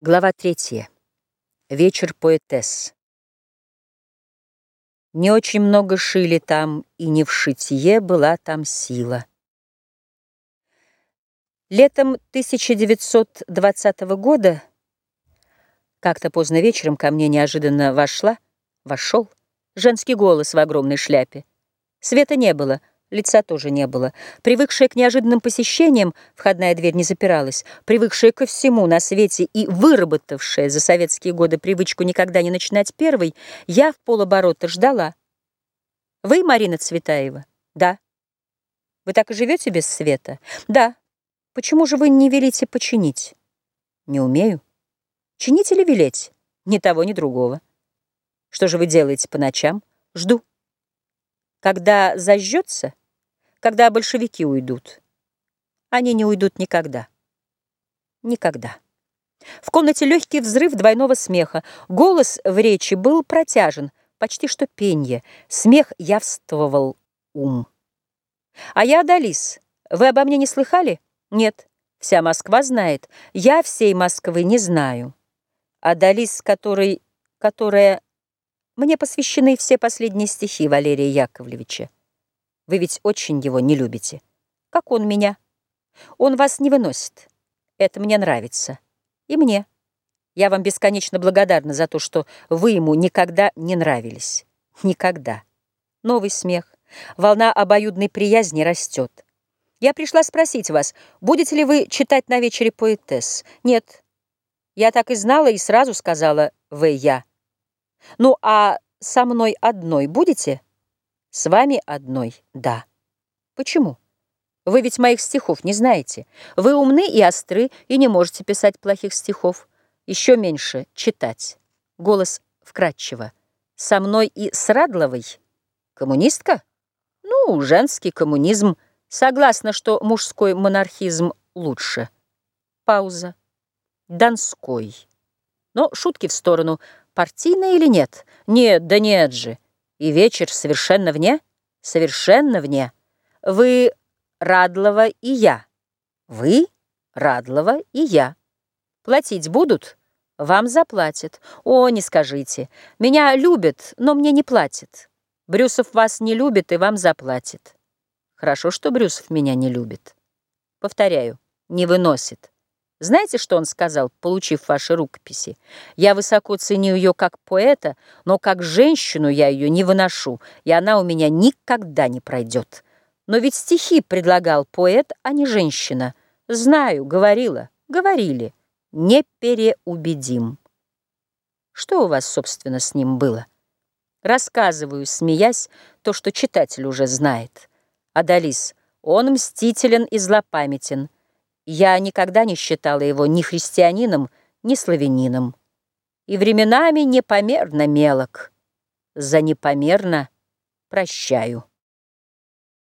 Глава третья. Вечер поэтесс. Не очень много шили там, и не в шитье была там сила. Летом 1920 года как-то поздно вечером ко мне неожиданно вошла, вошел женский голос в огромной шляпе. Света не было — Лица тоже не было. Привыкшая к неожиданным посещениям, входная дверь не запиралась, привыкшая ко всему на свете и выработавшая за советские годы привычку никогда не начинать первой, я в полоборота ждала. «Вы Марина Цветаева?» «Да». «Вы так и живете без света?» «Да». «Почему же вы не велите починить?» «Не умею». «Чинить или велеть?» «Ни того, ни другого». «Что же вы делаете по ночам?» «Жду». Когда зажжется, когда большевики уйдут. Они не уйдут никогда. Никогда. В комнате легкий взрыв двойного смеха. Голос в речи был протяжен, почти что пенье. Смех явствовал ум. А я Адалис. Вы обо мне не слыхали? Нет. Вся Москва знает. Я всей Москвы не знаю. Адалис, который... которая... Мне посвящены все последние стихи Валерия Яковлевича. Вы ведь очень его не любите. Как он меня. Он вас не выносит. Это мне нравится. И мне. Я вам бесконечно благодарна за то, что вы ему никогда не нравились. Никогда. Новый смех. Волна обоюдной приязни растет. Я пришла спросить вас, будете ли вы читать на вечере поэтесс? Нет. Я так и знала и сразу сказала «вы я». Ну, а со мной одной будете? С вами одной, да. Почему? Вы ведь моих стихов не знаете. Вы умны и остры, и не можете писать плохих стихов. Еще меньше читать. Голос вкрадчиво. Со мной и с Радловой? Коммунистка? Ну, женский коммунизм. Согласна, что мужской монархизм лучше. Пауза. Донской. Но шутки в сторону. Партийная или нет? Нет, да нет же. И вечер совершенно вне? Совершенно вне. Вы Радлова и я. Вы Радлова и я. Платить будут? Вам заплатят. О, не скажите. Меня любят, но мне не платят. Брюсов вас не любит и вам заплатит. Хорошо, что Брюсов меня не любит. Повторяю, не выносит. Знаете, что он сказал, получив ваши рукописи? Я высоко ценю ее как поэта, но как женщину я ее не выношу, и она у меня никогда не пройдет. Но ведь стихи предлагал поэт, а не женщина. Знаю, говорила, говорили. Не переубедим. Что у вас, собственно, с ним было? Рассказываю, смеясь, то, что читатель уже знает. Адалис, он мстителен и злопамятен. Я никогда не считала его ни христианином, ни славянином. И временами непомерно мелок. За непомерно прощаю.